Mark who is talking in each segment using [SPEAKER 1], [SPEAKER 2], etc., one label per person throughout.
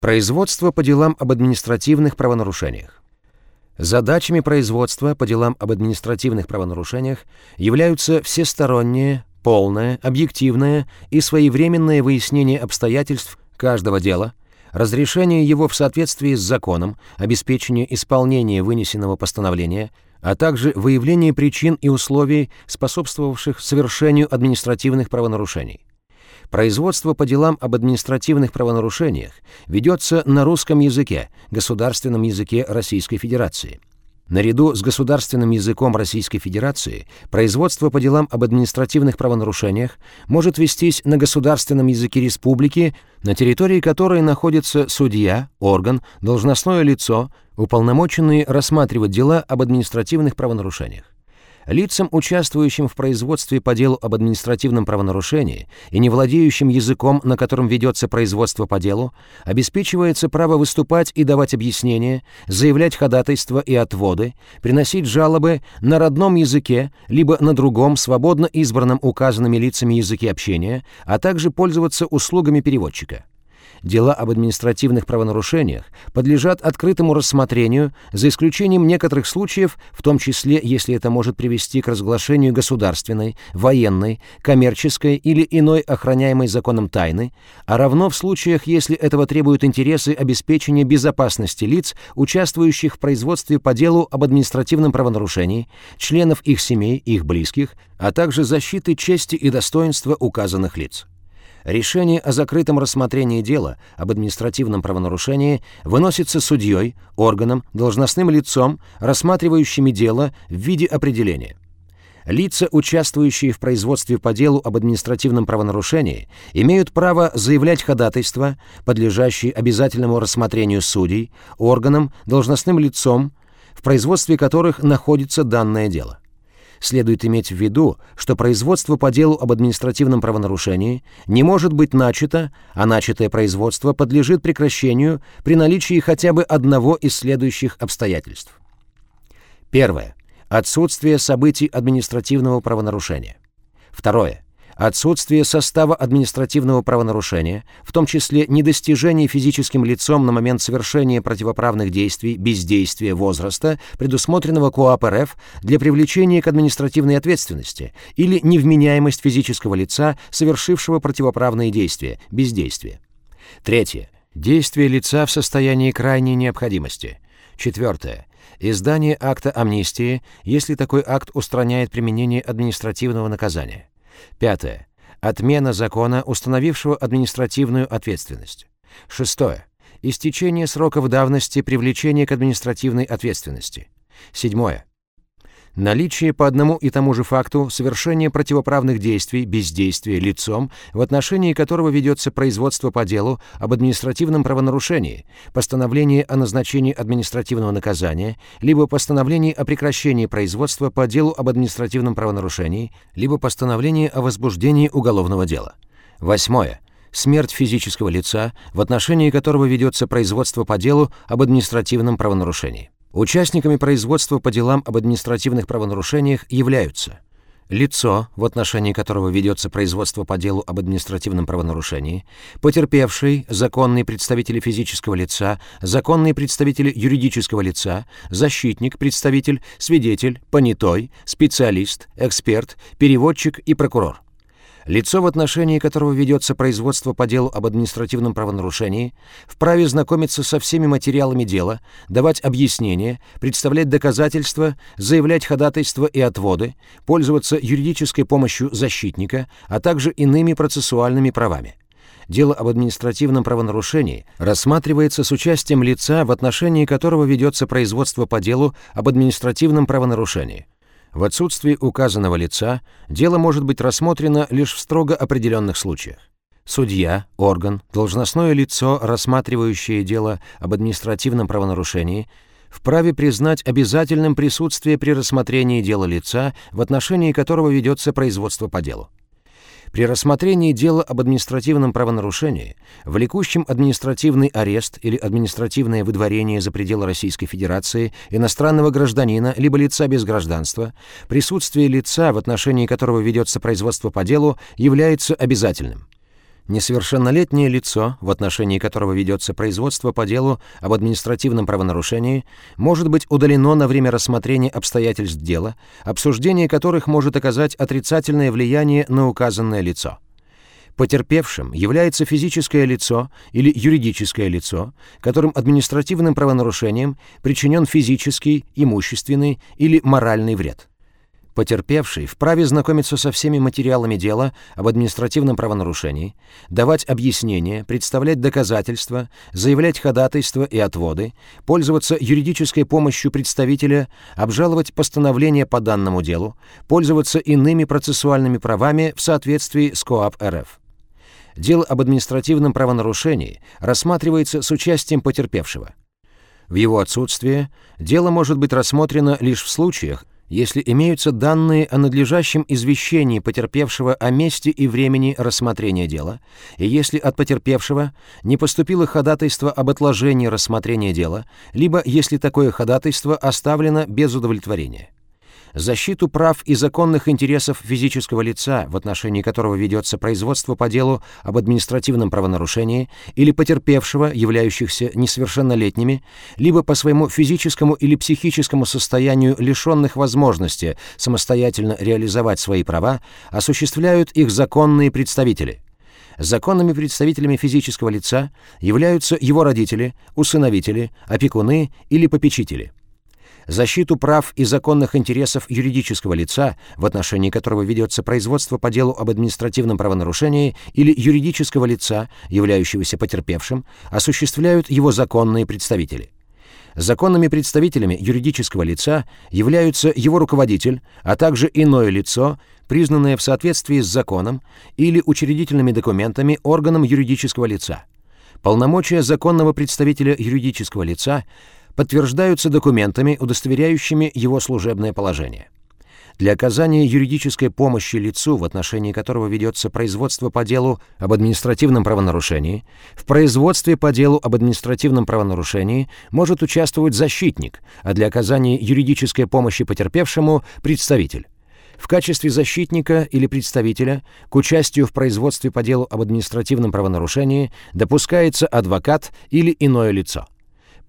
[SPEAKER 1] Производство по делам об административных правонарушениях. Задачами производства по делам об административных правонарушениях являются всестороннее, полное, объективное и своевременное выяснение обстоятельств каждого дела, разрешение его в соответствии с законом, обеспечение исполнения вынесенного постановления, а также выявление причин и условий, способствовавших совершению административных правонарушений. Производство по делам об административных правонарушениях ведется на русском языке, государственном языке Российской Федерации. Наряду с государственным языком Российской Федерации производство по делам об административных правонарушениях может вестись на государственном языке республики, на территории которой находится судья, орган, должностное лицо, уполномоченные рассматривать дела об административных правонарушениях. Лицам, участвующим в производстве по делу об административном правонарушении и не владеющим языком, на котором ведется производство по делу, обеспечивается право выступать и давать объяснения, заявлять ходатайства и отводы, приносить жалобы на родном языке, либо на другом, свободно избранном указанными лицами языке общения, а также пользоваться услугами переводчика дела об административных правонарушениях подлежат открытому рассмотрению, за исключением некоторых случаев, в том числе, если это может привести к разглашению государственной, военной, коммерческой или иной охраняемой законом тайны, а равно в случаях, если этого требуют интересы обеспечения безопасности лиц, участвующих в производстве по делу об административном правонарушении, членов их семей, их близких, а также защиты чести и достоинства указанных лиц. Решение о закрытом рассмотрении дела об административном правонарушении выносится судьей, органом, должностным лицом, рассматривающими дело в виде определения. Лица, участвующие в производстве по делу об административном правонарушении, имеют право заявлять ходатайства, подлежащие обязательному рассмотрению судей, органам, должностным лицом, в производстве которых находится данное дело следует иметь в виду, что производство по делу об административном правонарушении не может быть начато, а начатое производство подлежит прекращению при наличии хотя бы одного из следующих обстоятельств. Первое. Отсутствие событий административного правонарушения. Второе отсутствие состава административного правонарушения, в том числе недостижение физическим лицом на момент совершения противоправных действий, бездействия возраста, предусмотренного КоАП РФ для привлечения к административной ответственности, или невменяемость физического лица, совершившего противоправные действия, бездействие. Третье. Действие лица в состоянии крайней необходимости. Четвертое. Издание акта амнистии, если такой акт устраняет применение административного наказания. Пятое. Отмена закона, установившего административную ответственность. Шестое. Истечение сроков давности привлечения к административной ответственности. Седьмое. Наличие по одному и тому же факту совершения противоправных действий, бездействия лицом, в отношении которого ведется производство по делу об административном правонарушении, постановление о назначении административного наказания, либо постановление о прекращении производства по делу об административном правонарушении, либо постановление о возбуждении уголовного дела. Восьмое смерть физического лица, в отношении которого ведется производство по делу об административном правонарушении. Участниками производства по делам об административных правонарушениях являются лицо, в отношении которого ведется производство по делу об административном правонарушении, потерпевший, законные представители физического лица, законные представители юридического лица, защитник, представитель, свидетель, понятой, специалист, эксперт, переводчик и прокурор. Лицо, в отношении которого ведется производство по делу об административном правонарушении, вправе знакомиться со всеми материалами дела, давать объяснения, представлять доказательства, заявлять ходатайства и отводы, пользоваться юридической помощью защитника, а также иными процессуальными правами. Дело об административном правонарушении рассматривается с участием лица, в отношении которого ведется производство по делу об административном правонарушении. В отсутствии указанного лица дело может быть рассмотрено лишь в строго определенных случаях. Судья, орган, должностное лицо, рассматривающее дело об административном правонарушении, вправе признать обязательным присутствие при рассмотрении дела лица, в отношении которого ведется производство по делу. При рассмотрении дела об административном правонарушении, влекущем административный арест или административное выдворение за пределы Российской Федерации иностранного гражданина либо лица без гражданства, присутствие лица, в отношении которого ведется производство по делу, является обязательным. Несовершеннолетнее лицо, в отношении которого ведется производство по делу об административном правонарушении, может быть удалено на время рассмотрения обстоятельств дела, обсуждение которых может оказать отрицательное влияние на указанное лицо. Потерпевшим является физическое лицо или юридическое лицо, которым административным правонарушением причинен физический, имущественный или моральный вред. Потерпевший вправе знакомиться со всеми материалами дела об административном правонарушении, давать объяснения, представлять доказательства, заявлять ходатайства и отводы, пользоваться юридической помощью представителя, обжаловать постановление по данному делу, пользоваться иными процессуальными правами в соответствии с КоАП РФ. Дело об административном правонарушении рассматривается с участием потерпевшего. В его отсутствие дело может быть рассмотрено лишь в случаях, если имеются данные о надлежащем извещении потерпевшего о месте и времени рассмотрения дела, и если от потерпевшего не поступило ходатайство об отложении рассмотрения дела, либо если такое ходатайство оставлено без удовлетворения защиту прав и законных интересов физического лица, в отношении которого ведется производство по делу об административном правонарушении, или потерпевшего, являющихся несовершеннолетними, либо по своему физическому или психическому состоянию лишенных возможности самостоятельно реализовать свои права, осуществляют их законные представители. Законными представителями физического лица являются его родители, усыновители, опекуны или попечители – защиту прав и законных интересов юридического лица, в отношении которого ведется производство по делу об административном правонарушении или юридического лица, являющегося потерпевшим, осуществляют его законные представители. Законными представителями юридического лица являются его руководитель, а также иное лицо, признанное в соответствии с законом или учредительными документами органом юридического лица. Полномочия законного представителя юридического лица – подтверждаются документами, удостоверяющими его служебное положение. Для оказания юридической помощи лицу, в отношении которого ведется производство по делу об административном правонарушении, в производстве по делу об административном правонарушении может участвовать защитник, а для оказания юридической помощи потерпевшему – представитель. В качестве защитника или представителя к участию в производстве по делу об административном правонарушении допускается адвокат или иное лицо.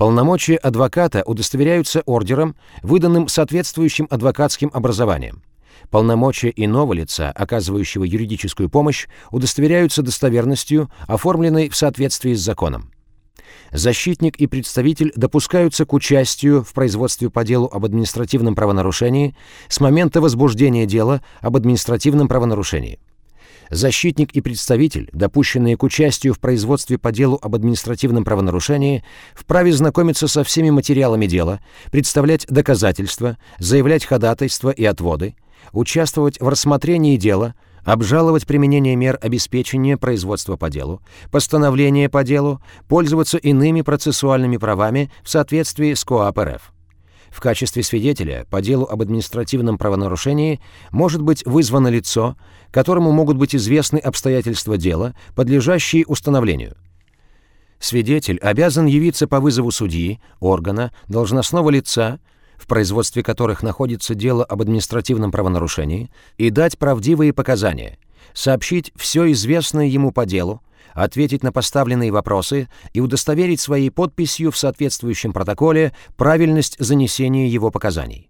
[SPEAKER 1] Полномочия адвоката удостоверяются ордером, выданным соответствующим адвокатским образованием. Полномочия иного лица, оказывающего юридическую помощь, удостоверяются достоверностью, оформленной в соответствии с законом. Защитник и представитель допускаются к участию в производстве по делу об административном правонарушении с момента возбуждения дела об административном правонарушении. Защитник и представитель, допущенные к участию в производстве по делу об административном правонарушении, вправе знакомиться со всеми материалами дела, представлять доказательства, заявлять ходатайства и отводы, участвовать в рассмотрении дела, обжаловать применение мер обеспечения производства по делу, постановление по делу, пользоваться иными процессуальными правами в соответствии с КоАП РФ. В качестве свидетеля по делу об административном правонарушении может быть вызвано лицо, которому могут быть известны обстоятельства дела, подлежащие установлению. Свидетель обязан явиться по вызову судьи, органа, должностного лица, в производстве которых находится дело об административном правонарушении, и дать правдивые показания, сообщить все известное ему по делу, ответить на поставленные вопросы и удостоверить своей подписью в соответствующем протоколе правильность занесения его показаний.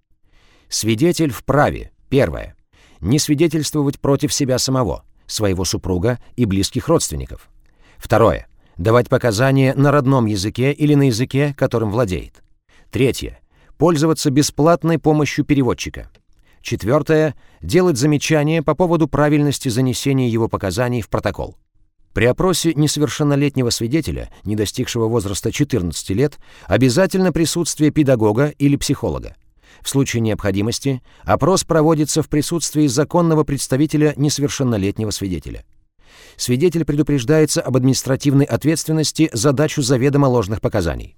[SPEAKER 1] Свидетель вправе, первое, не свидетельствовать против себя самого, своего супруга и близких родственников. Второе, давать показания на родном языке или на языке, которым владеет. Третье, пользоваться бесплатной помощью переводчика. Четвертое, делать замечания по поводу правильности занесения его показаний в протокол. При опросе несовершеннолетнего свидетеля, не достигшего возраста 14 лет, обязательно присутствие педагога или психолога. В случае необходимости опрос проводится в присутствии законного представителя несовершеннолетнего свидетеля. Свидетель предупреждается об административной ответственности за дачу заведомо ложных показаний.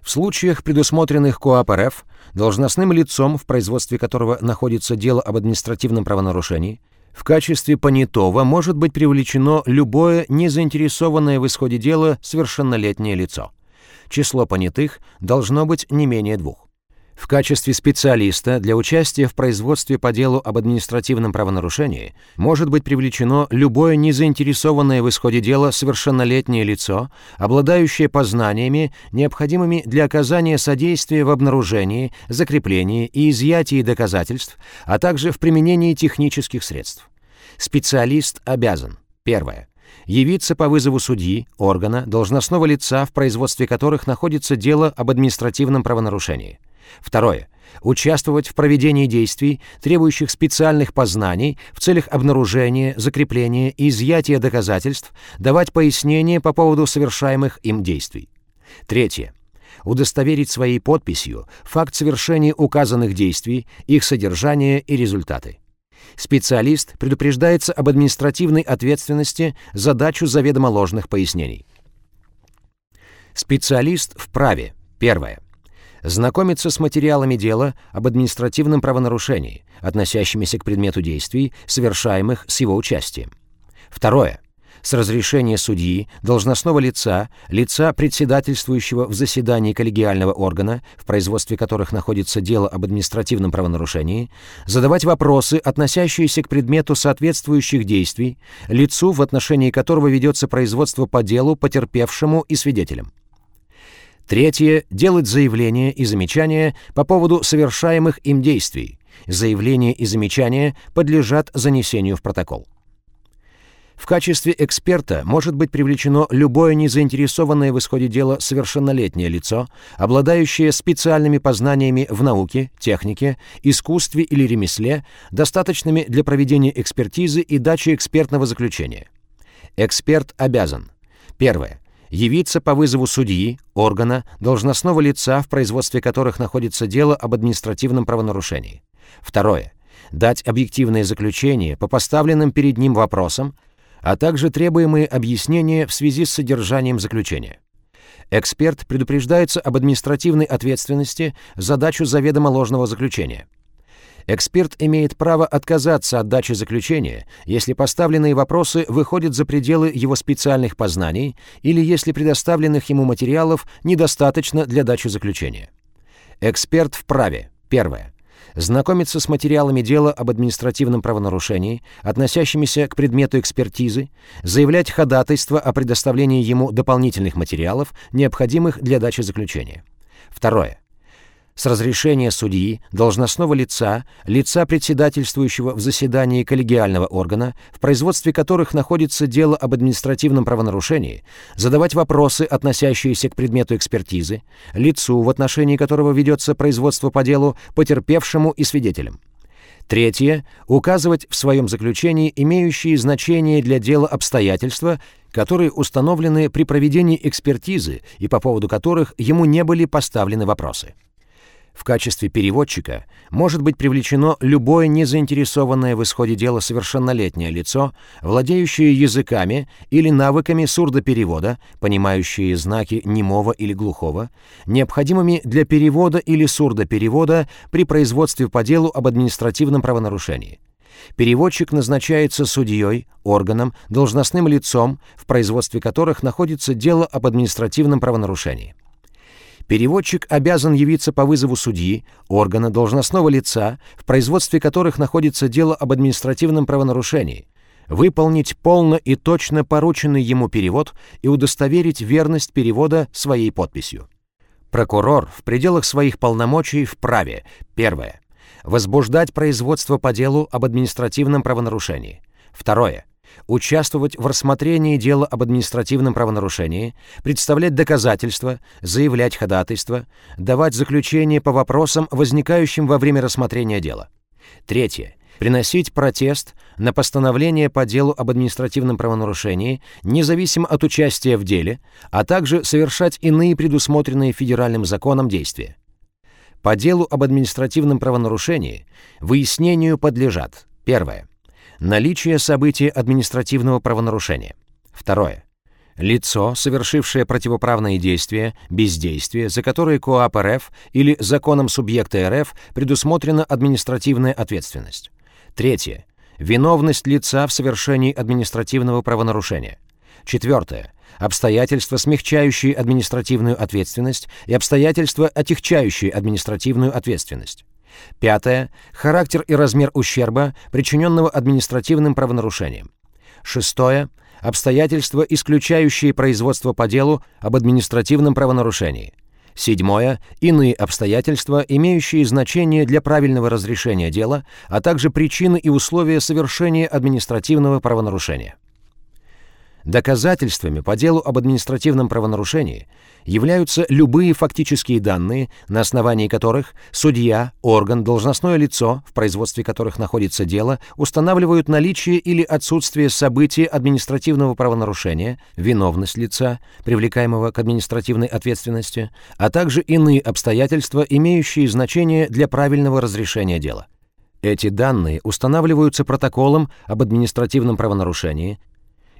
[SPEAKER 1] В случаях, предусмотренных КоАП РФ, должностным лицом, в производстве которого находится дело об административном правонарушении, в качестве понятого может быть привлечено любое незаинтересованное в исходе дела совершеннолетнее лицо. Число понятых должно быть не менее двух. В качестве специалиста для участия в производстве по делу об административном правонарушении может быть привлечено любое незаинтересованное в исходе дела совершеннолетнее лицо, обладающее познаниями, необходимыми для оказания содействия в обнаружении, закреплении и изъятии доказательств, а также в применении технических средств. Специалист обязан Первое явиться по вызову судьи, органа, должностного лица, в производстве которых находится дело об административном правонарушении. Второе. Участвовать в проведении действий, требующих специальных познаний в целях обнаружения, закрепления и изъятия доказательств, давать пояснения по поводу совершаемых им действий. Третье. Удостоверить своей подписью факт совершения указанных действий, их содержание и результаты. Специалист предупреждается об административной ответственности за дачу заведомо ложных пояснений. Специалист в праве. Первое знакомиться с материалами дела об административном правонарушении, относящимися к предмету действий, совершаемых с его участием. Второе. С разрешения судьи, должностного лица, лица, председательствующего в заседании коллегиального органа, в производстве которых находится дело об административном правонарушении, задавать вопросы, относящиеся к предмету соответствующих действий, лицу, в отношении которого ведется производство по делу потерпевшему и свидетелям. Третье – делать заявления и замечания по поводу совершаемых им действий. Заявления и замечания подлежат занесению в протокол. В качестве эксперта может быть привлечено любое незаинтересованное в исходе дела совершеннолетнее лицо, обладающее специальными познаниями в науке, технике, искусстве или ремесле, достаточными для проведения экспертизы и дачи экспертного заключения. Эксперт обязан. Первое явиться по вызову судьи, органа, должностного лица, в производстве которых находится дело об административном правонарушении. Второе. Дать объективное заключение по поставленным перед ним вопросам, а также требуемые объяснения в связи с содержанием заключения. Эксперт предупреждается об административной ответственности за дачу заведомо ложного заключения. Эксперт имеет право отказаться от дачи заключения, если поставленные вопросы выходят за пределы его специальных познаний или если предоставленных ему материалов недостаточно для дачи заключения. Эксперт в праве. Первое. Знакомиться с материалами дела об административном правонарушении, относящимися к предмету экспертизы, заявлять ходатайство о предоставлении ему дополнительных материалов, необходимых для дачи заключения. Второе с разрешения судьи, должностного лица, лица председательствующего в заседании коллегиального органа, в производстве которых находится дело об административном правонарушении, задавать вопросы, относящиеся к предмету экспертизы, лицу, в отношении которого ведется производство по делу, потерпевшему и свидетелям. Третье. Указывать в своем заключении имеющие значение для дела обстоятельства, которые установлены при проведении экспертизы и по поводу которых ему не были поставлены вопросы. В качестве переводчика может быть привлечено любое незаинтересованное в исходе дела совершеннолетнее лицо, владеющее языками или навыками сурдоперевода, понимающее знаки немого или глухого, необходимыми для перевода или сурдоперевода при производстве по делу об административном правонарушении. Переводчик назначается судьей, органом, должностным лицом, в производстве которых находится дело об административном правонарушении. Переводчик обязан явиться по вызову судьи, органа должностного лица, в производстве которых находится дело об административном правонарушении, выполнить полно и точно порученный ему перевод и удостоверить верность перевода своей подписью. Прокурор в пределах своих полномочий вправе, первое, возбуждать производство по делу об административном правонарушении, второе, участвовать в рассмотрении дела об административном правонарушении, представлять доказательства, заявлять ходатайство, давать заключение по вопросам, возникающим во время рассмотрения дела. Третье. Приносить протест на постановление по делу об административном правонарушении, независимо от участия в деле, а также совершать иные предусмотренные федеральным законом действия. По делу об административном правонарушении выяснению подлежат Первое Наличие события административного правонарушения. Второе. Лицо, совершившее противоправные действия, бездействие, за которые КоАП РФ или законом субъекта РФ предусмотрена административная ответственность. Третье. Виновность лица в совершении административного правонарушения. Четвертое. обстоятельства, смягчающие административную ответственность и обстоятельства, отягчающие административную ответственность. Пятое. Характер и размер ущерба, причиненного административным правонарушением. Шестое. Обстоятельства, исключающие производство по делу об административном правонарушении. Седьмое. Иные обстоятельства, имеющие значение для правильного разрешения дела, а также причины и условия совершения административного правонарушения. Доказательствами по делу об административном правонарушении являются любые фактические данные, на основании которых судья, орган, должностное лицо, в производстве которых находится дело, устанавливают наличие или отсутствие события административного правонарушения, виновность лица, привлекаемого к административной ответственности, а также иные обстоятельства, имеющие значение для правильного разрешения дела. Эти данные устанавливаются протоколом об административном правонарушении,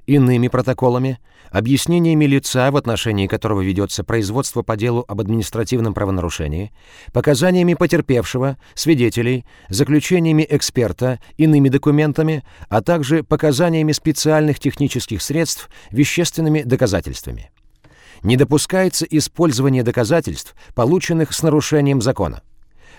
[SPEAKER 1] иными протоколами, объяснениями лица, в отношении которого ведется производство по делу об административном правонарушении, показаниями потерпевшего, свидетелей, заключениями эксперта, иными документами, а также показаниями специальных технических средств, вещественными доказательствами. Не допускается использование доказательств, полученных с нарушением закона.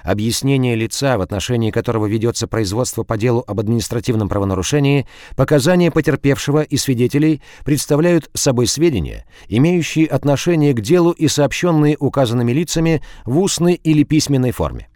[SPEAKER 1] Объяснение лица, в отношении которого ведется производство по делу об административном правонарушении, показания потерпевшего и свидетелей представляют собой сведения, имеющие отношение к делу и сообщенные указанными лицами в устной или письменной форме.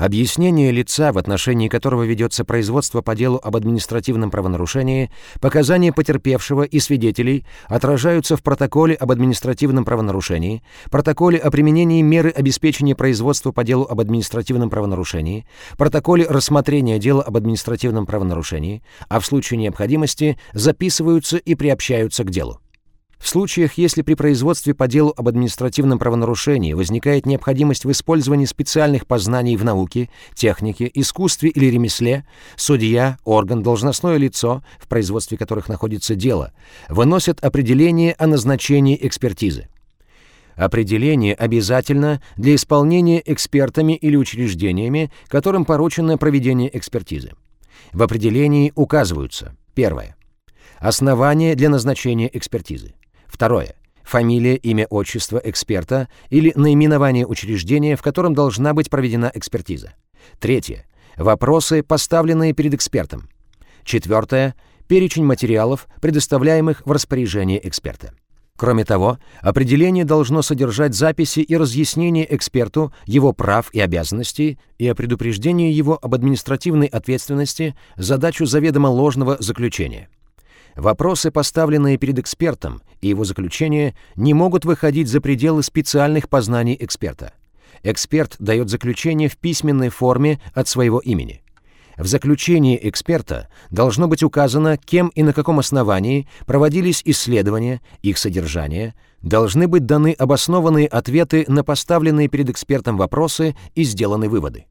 [SPEAKER 1] Объяснение лица, в отношении которого ведется производство по делу об административном правонарушении, показания потерпевшего и свидетелей отражаются в протоколе об административном правонарушении, протоколе о применении меры обеспечения производства по делу об административном правонарушении, протоколе рассмотрения дела об административном правонарушении, а в случае необходимости записываются и приобщаются к делу. В случаях, если при производстве по делу об административном правонарушении возникает необходимость в использовании специальных познаний в науке, технике, искусстве или ремесле, судья, орган, должностное лицо, в производстве которых находится дело, выносят определение о назначении экспертизы. Определение обязательно для исполнения экспертами или учреждениями, которым поручено проведение экспертизы. В определении указываются первое. Основания для назначения экспертизы. Второе. Фамилия, имя, отчество эксперта или наименование учреждения, в котором должна быть проведена экспертиза. Третье. Вопросы, поставленные перед экспертом. Четвертое. Перечень материалов, предоставляемых в распоряжение эксперта. Кроме того, определение должно содержать записи и разъяснения эксперту его прав и обязанностей и о предупреждении его об административной ответственности за дачу заведомо ложного заключения. Вопросы, поставленные перед экспертом, и его заключение не могут выходить за пределы специальных познаний эксперта. Эксперт дает заключение в письменной форме от своего имени. В заключении эксперта должно быть указано, кем и на каком основании проводились исследования, их содержание, должны быть даны обоснованные ответы на поставленные перед экспертом вопросы и сделаны выводы.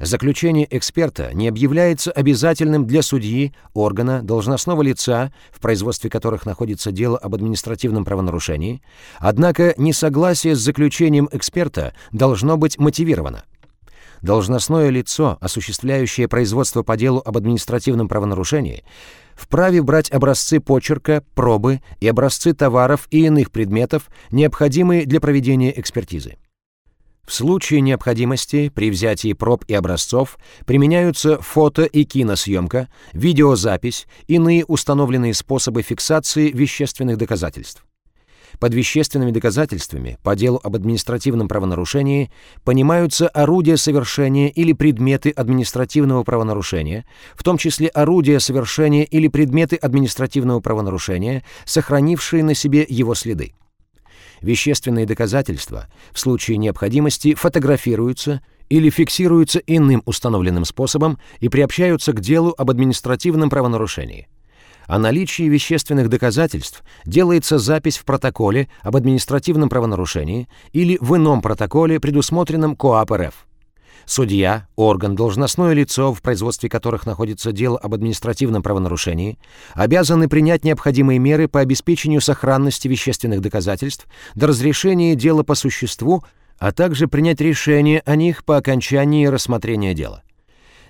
[SPEAKER 1] Заключение эксперта не объявляется обязательным для судьи, органа, должностного лица, в производстве которых находится дело об административном правонарушении, однако несогласие с заключением эксперта должно быть мотивировано. Должностное лицо, осуществляющее производство по делу об административном правонарушении, вправе брать образцы почерка, пробы и образцы товаров и иных предметов, необходимые для проведения экспертизы. В случае необходимости при взятии проб и образцов применяются фото- и киносъемка, видеозапись, иные установленные способы фиксации вещественных доказательств. Под вещественными доказательствами по делу об административном правонарушении понимаются орудия совершения или предметы административного правонарушения, в том числе орудия совершения или предметы административного правонарушения, сохранившие на себе его следы. Вещественные доказательства в случае необходимости фотографируются или фиксируются иным установленным способом и приобщаются к делу об административном правонарушении. О наличии вещественных доказательств делается запись в протоколе об административном правонарушении или в ином протоколе, предусмотренном КоАП РФ. Судья, орган, должностное лицо, в производстве которых находится дело об административном правонарушении, обязаны принять необходимые меры по обеспечению сохранности вещественных доказательств до разрешения дела по существу, а также принять решение о них по окончании рассмотрения дела.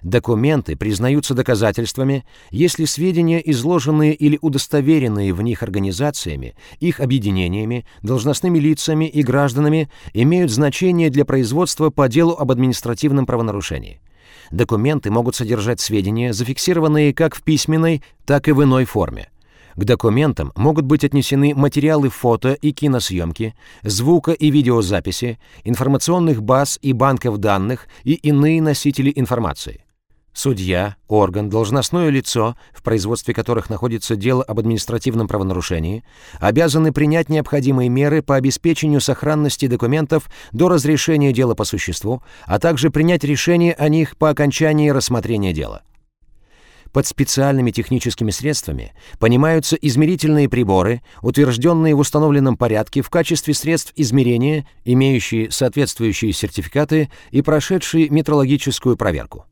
[SPEAKER 1] Документы признаются доказательствами, если сведения, изложенные или удостоверенные в них организациями, их объединениями, должностными лицами и гражданами, имеют значение для производства по делу об административном правонарушении. Документы могут содержать сведения, зафиксированные как в письменной, так и в иной форме. К документам могут быть отнесены материалы фото и киносъемки, звука и видеозаписи, информационных баз и банков данных и иные носители информации. Судья, орган, должностное лицо, в производстве которых находится дело об административном правонарушении, обязаны принять необходимые меры по обеспечению сохранности документов до разрешения дела по существу, а также принять решение о них по окончании рассмотрения дела. Под специальными техническими средствами понимаются измерительные приборы, утвержденные в установленном порядке в качестве средств измерения, имеющие соответствующие сертификаты и прошедшие метрологическую проверку.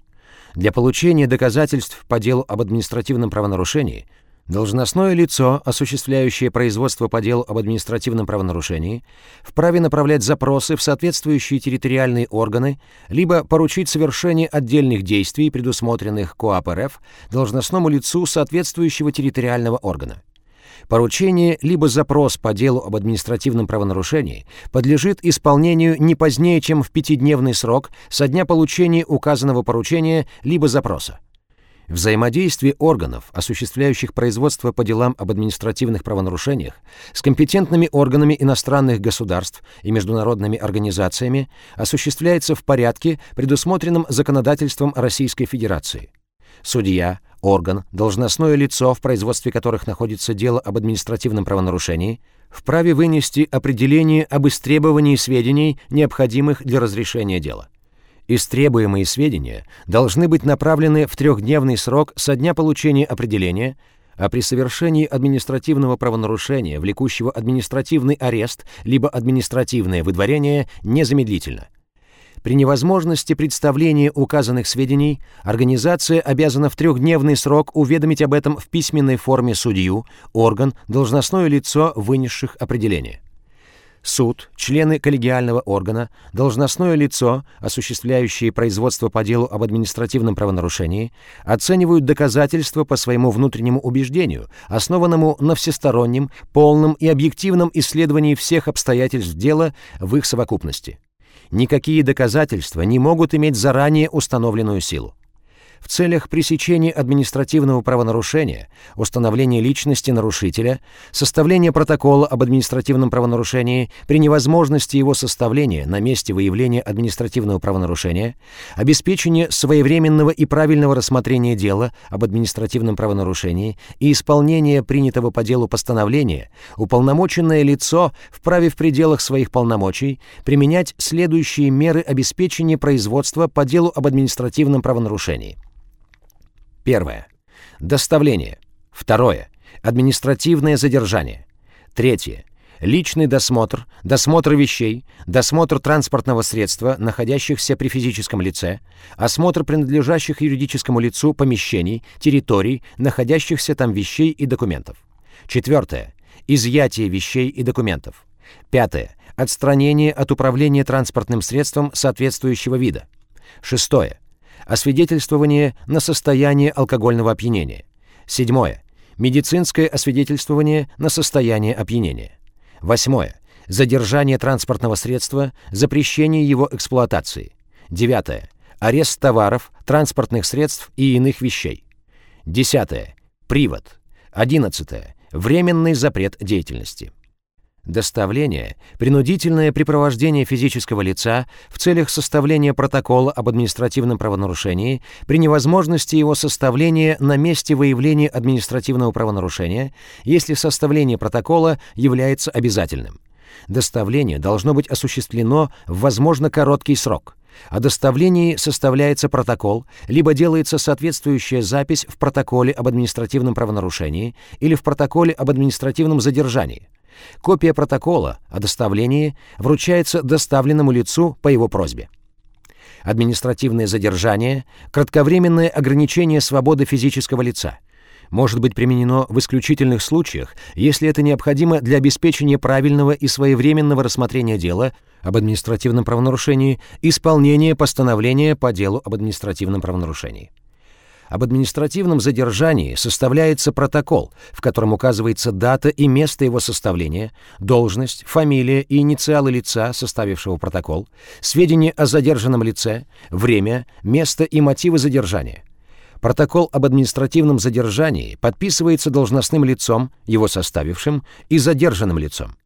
[SPEAKER 1] Для получения доказательств по делу об административном правонарушении должностное лицо, осуществляющее производство по делу об административном правонарушении, вправе направлять запросы в соответствующие территориальные органы, либо поручить совершение отдельных действий, предусмотренных КоАП РФ, должностному лицу соответствующего территориального органа. Поручение либо запрос по делу об административном правонарушении подлежит исполнению не позднее, чем в пятидневный срок со дня получения указанного поручения либо запроса. Взаимодействие органов, осуществляющих производство по делам об административных правонарушениях, с компетентными органами иностранных государств и международными организациями осуществляется в порядке, предусмотренном законодательством Российской Федерации. Судья, орган, должностное лицо, в производстве которых находится дело об административном правонарушении, вправе вынести определение об истребовании сведений, необходимых для разрешения дела. Истребуемые сведения должны быть направлены в трехдневный срок со дня получения определения, а при совершении административного правонарушения, влекущего административный арест либо административное выдворение, незамедлительно – при невозможности представления указанных сведений организация обязана в трехдневный срок уведомить об этом в письменной форме судью, орган, должностное лицо, вынесших определение. Суд, члены коллегиального органа, должностное лицо, осуществляющие производство по делу об административном правонарушении, оценивают доказательства по своему внутреннему убеждению, основанному на всестороннем, полном и объективном исследовании всех обстоятельств дела в их совокупности никакие доказательства не могут иметь заранее установленную силу в целях пресечения административного правонарушения, установления личности нарушителя, составления протокола об административном правонарушении при невозможности его составления на месте выявления административного правонарушения, обеспечения своевременного и правильного рассмотрения дела об административном правонарушении и исполнения принятого по делу постановления, уполномоченное лицо вправе в пределах своих полномочий применять следующие меры обеспечения производства по делу об административном правонарушении. Первое. Доставление. Второе. Административное задержание. Третье. Личный досмотр, досмотр вещей, досмотр транспортного средства, находящихся при физическом лице, осмотр принадлежащих юридическому лицу помещений, территорий, находящихся там вещей и документов. Четвертое. Изъятие вещей и документов. Пятое. Отстранение от управления транспортным средством соответствующего вида. Шестое освидетельствование на состояние алкогольного опьянения. Седьмое. Медицинское освидетельствование на состояние опьянения. Восьмое. Задержание транспортного средства, запрещение его эксплуатации. Девятое. Арест товаров, транспортных средств и иных вещей. Десятое. Привод. Одиннадцатое. Временный запрет деятельности. Доставление – принудительное припровождение физического лица в целях составления протокола об административном правонарушении при невозможности его составления на месте выявления административного правонарушения, если составление протокола является обязательным. Доставление должно быть осуществлено в возможно короткий срок. О доставлении составляется протокол, либо делается соответствующая запись в протоколе об административном правонарушении или в протоколе об административном задержании – Копия протокола о доставлении вручается доставленному лицу по его просьбе. Административное задержание – кратковременное ограничение свободы физического лица. может быть применено в исключительных случаях, если это необходимо для обеспечения правильного и своевременного рассмотрения дела об административном правонарушении, исполнения постановления по делу об административном правонарушении. Об административном задержании составляется протокол, в котором указывается дата и место его составления, должность, фамилия и инициалы лица, составившего протокол, сведения о задержанном лице, время, место и мотивы задержания. Протокол об административном задержании подписывается должностным лицом, его составившим, и задержанным лицом.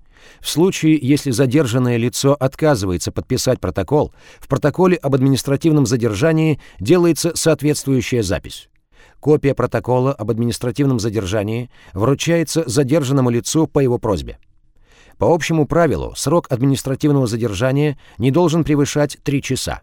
[SPEAKER 1] В случае, если задержанное лицо отказывается подписать протокол, в протоколе об административном задержании делается соответствующая запись. Копия протокола об административном задержании вручается задержанному лицу по его просьбе. По общему правилу, срок административного задержания не должен превышать 3 часа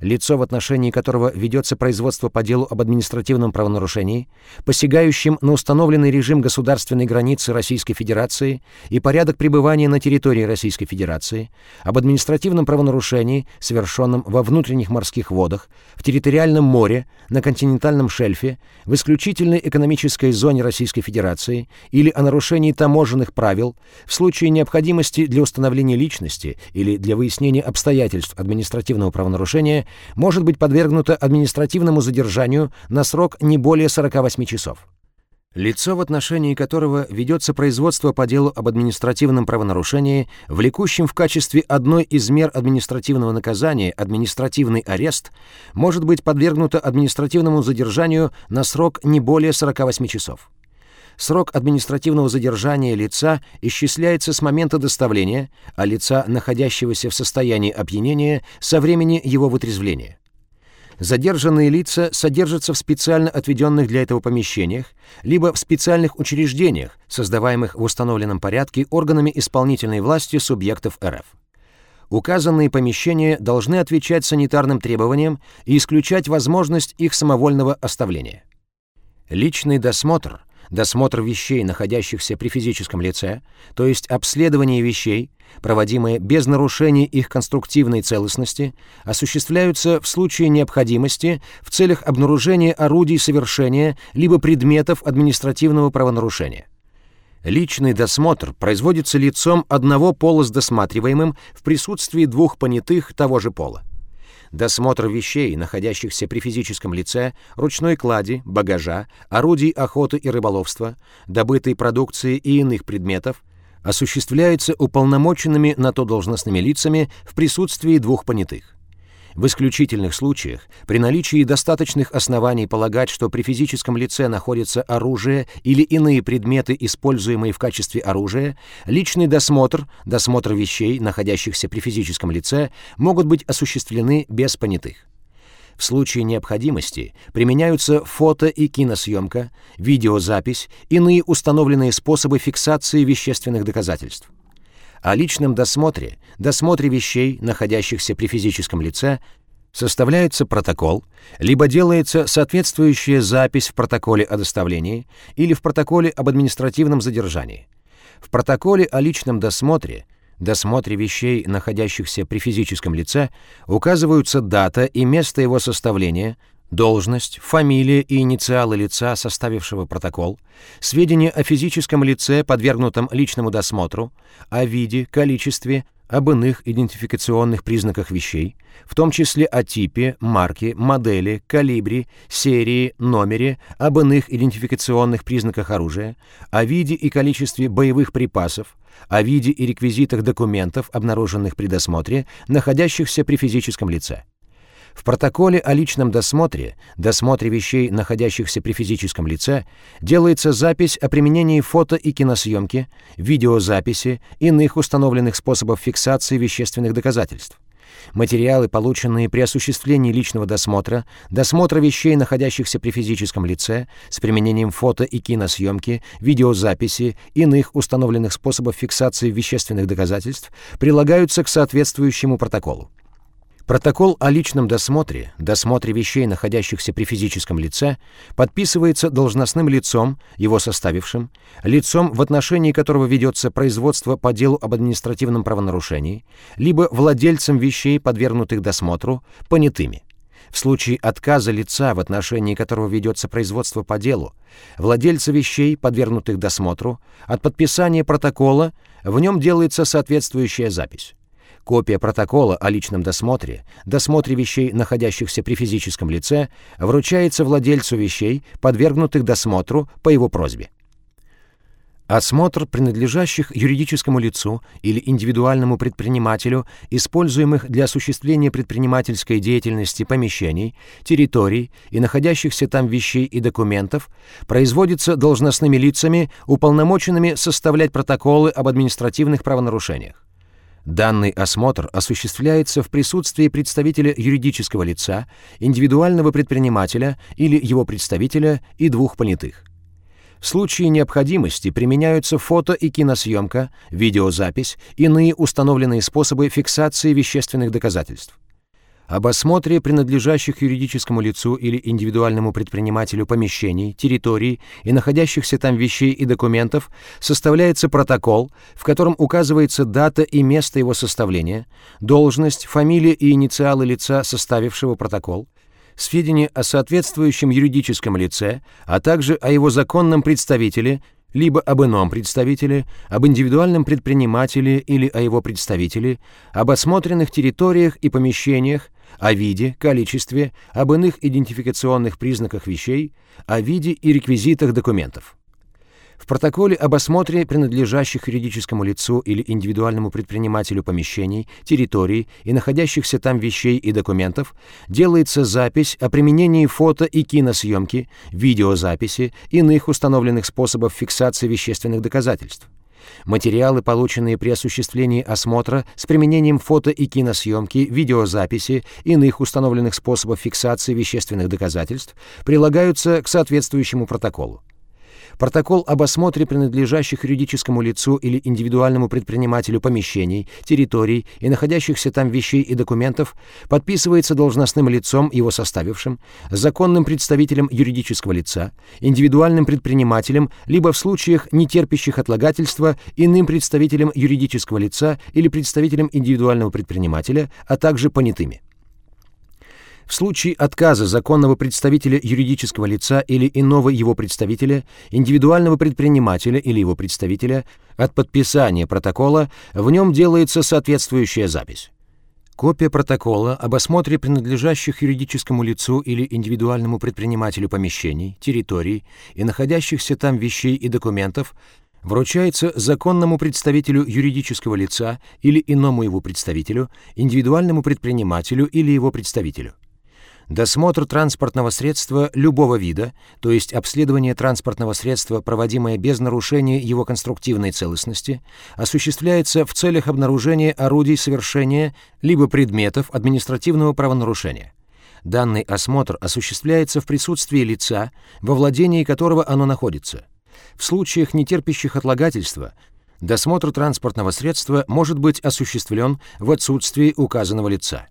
[SPEAKER 1] лицо, в отношении которого ведется производство по делу об административном правонарушении, посягающем на установленный режим государственной границы Российской Федерации и порядок пребывания на территории Российской Федерации, об административном правонарушении, совершенном во внутренних морских водах, в территориальном море, на континентальном шельфе, в исключительной экономической зоне Российской Федерации или о нарушении таможенных правил, в случае необходимости для установления личности или для выяснения обстоятельств административного правонарушения может быть подвергнуто административному задержанию на срок не более 48 часов. Лицо, в отношении которого ведется производство по делу об административном правонарушении, влекущем в качестве одной из мер административного наказания административный арест, может быть подвергнуто административному задержанию на срок не более 48 часов. Срок административного задержания лица исчисляется с момента доставления, а лица, находящегося в состоянии опьянения, со времени его вытрезвления. Задержанные лица содержатся в специально отведенных для этого помещениях, либо в специальных учреждениях, создаваемых в установленном порядке органами исполнительной власти субъектов РФ. Указанные помещения должны отвечать санитарным требованиям и исключать возможность их самовольного оставления. Личный досмотр досмотр вещей, находящихся при физическом лице, то есть обследование вещей, проводимые без нарушения их конструктивной целостности, осуществляются в случае необходимости в целях обнаружения орудий совершения либо предметов административного правонарушения. Личный досмотр производится лицом одного пола с досматриваемым в присутствии двух понятых того же пола досмотр вещей, находящихся при физическом лице, ручной клади, багажа, орудий охоты и рыболовства, добытой продукции и иных предметов, осуществляется уполномоченными на то должностными лицами в присутствии двух понятых. В исключительных случаях, при наличии достаточных оснований полагать, что при физическом лице находится оружие или иные предметы, используемые в качестве оружия, личный досмотр, досмотр вещей, находящихся при физическом лице, могут быть осуществлены без понятых. В случае необходимости применяются фото- и киносъемка, видеозапись, иные установленные способы фиксации вещественных доказательств о личном досмотре, досмотре вещей, находящихся при физическом лице, составляется протокол, либо делается соответствующая запись в протоколе о доставлении или в протоколе об административном задержании. В протоколе о личном досмотре, досмотре вещей, находящихся при физическом лице, указываются дата и место его составления, должность, фамилия и инициалы лица, составившего протокол, сведения о физическом лице, подвергнутом личному досмотру, о виде, количестве, об иных идентификационных признаках вещей, в том числе о типе, марке, модели, калибре, серии, номере, об иных идентификационных признаках оружия, о виде и количестве боевых припасов, о виде и реквизитах документов, обнаруженных при досмотре, находящихся при физическом лице. В протоколе о личном досмотре, досмотре вещей, находящихся при физическом лице, делается запись о применении фото и киносъемки, видеозаписи, иных установленных способов фиксации вещественных доказательств. Материалы, полученные при осуществлении личного досмотра, досмотра вещей, находящихся при физическом лице, с применением фото и киносъемки, видеозаписи, иных установленных способов фиксации вещественных доказательств, прилагаются к соответствующему протоколу. Протокол о личном досмотре, досмотре вещей, находящихся при физическом лице, подписывается должностным лицом, его составившим, лицом, в отношении которого ведется производство по делу об административном правонарушении, либо владельцем вещей, подвергнутых досмотру, понятыми. В случае отказа лица, в отношении которого ведется производство по делу, владельца вещей, подвергнутых досмотру, от подписания протокола в нем делается соответствующая запись. Копия протокола о личном досмотре, досмотре вещей, находящихся при физическом лице, вручается владельцу вещей, подвергнутых досмотру по его просьбе. Осмотр принадлежащих юридическому лицу или индивидуальному предпринимателю, используемых для осуществления предпринимательской деятельности помещений, территорий и находящихся там вещей и документов, производится должностными лицами, уполномоченными составлять протоколы об административных правонарушениях. Данный осмотр осуществляется в присутствии представителя юридического лица, индивидуального предпринимателя или его представителя и двух понятых. В случае необходимости применяются фото и киносъемка, видеозапись, иные установленные способы фиксации вещественных доказательств. Об осмотре принадлежащих юридическому лицу или индивидуальному предпринимателю помещений, территорий и находящихся там вещей и документов составляется протокол, в котором указывается дата и место его составления, должность, фамилия и инициалы лица, составившего протокол, сведения о соответствующем юридическом лице, а также о его законном представителе, либо об ином представителе, об индивидуальном предпринимателе или о его представителе, об осмотренных территориях и помещениях, о виде, количестве, об иных идентификационных признаках вещей, о виде и реквизитах документов. В протоколе об осмотре принадлежащих юридическому лицу или индивидуальному предпринимателю помещений, территорий и находящихся там вещей и документов делается запись о применении фото и киносъемки, видеозаписи, иных установленных способов фиксации вещественных доказательств. Материалы, полученные при осуществлении осмотра с применением фото и киносъемки, видеозаписи, иных установленных способов фиксации вещественных доказательств, прилагаются к соответствующему протоколу. Протокол об осмотре принадлежащих юридическому лицу или индивидуальному предпринимателю помещений, территорий и находящихся там вещей и документов подписывается должностным лицом, его составившим, законным представителем юридического лица, индивидуальным предпринимателем, либо в случаях, не терпящих отлагательства, иным представителем юридического лица или представителем индивидуального предпринимателя, а также понятыми. В случае отказа законного представителя юридического лица или иного его представителя, индивидуального предпринимателя или его представителя от подписания протокола в нем делается соответствующая запись. Копия протокола об осмотре принадлежащих юридическому лицу или индивидуальному предпринимателю помещений, территорий и находящихся там вещей и документов вручается законному представителю юридического лица или иному его представителю, индивидуальному предпринимателю или его представителю. Досмотр транспортного средства любого вида, то есть обследование транспортного средства, проводимое без нарушения его конструктивной целостности, осуществляется в целях обнаружения орудий совершения либо предметов административного правонарушения. Данный осмотр осуществляется в присутствии лица, во владении которого оно находится. В случаях, нетерпящих отлагательства, досмотр транспортного средства может быть осуществлен в отсутствии указанного лица.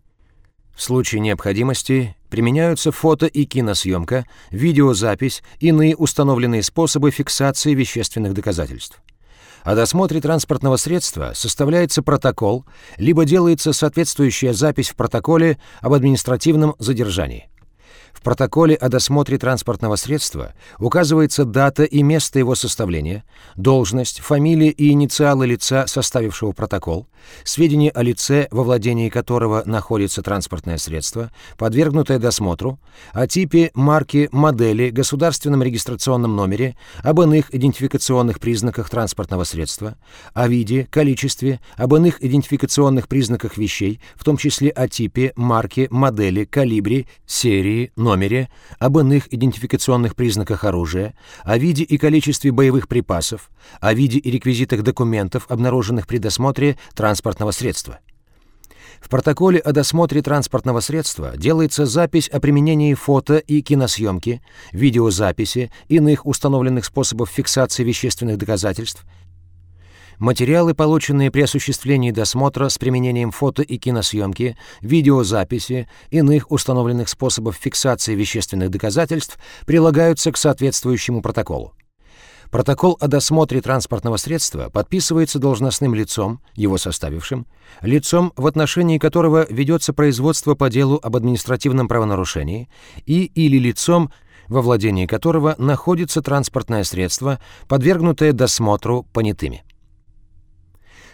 [SPEAKER 1] В случае необходимости применяются фото и киносъемка, видеозапись, иные установленные способы фиксации вещественных доказательств. О досмотре транспортного средства составляется протокол, либо делается соответствующая запись в протоколе об административном задержании. В протоколе о досмотре транспортного средства указывается дата и место его составления, должность, фамилия и инициалы лица, составившего протокол, сведения о лице, во владении которого находится транспортное средство, подвергнутое досмотру, о типе, марке, модели, государственном регистрационном номере, об иных идентификационных признаках транспортного средства, о виде, количестве, об иных идентификационных признаках вещей, в том числе о типе, марке, модели, калибре, серии, номере, об иных идентификационных признаках оружия, о виде и количестве боевых припасов, о виде и реквизитах документов, обнаруженных при досмотре транспортного средства. В протоколе о досмотре транспортного средства делается запись о применении фото и киносъемки, видеозаписи, иных установленных способов фиксации вещественных доказательств – Материалы, полученные при осуществлении досмотра с применением фото и киносъемки, видеозаписи, иных установленных способов фиксации вещественных доказательств, прилагаются к соответствующему протоколу. Протокол о досмотре транспортного средства подписывается должностным лицом, его составившим, лицом, в отношении которого ведется производство по делу об административном правонарушении, и или лицом, во владении которого находится транспортное средство, подвергнутое досмотру понятыми.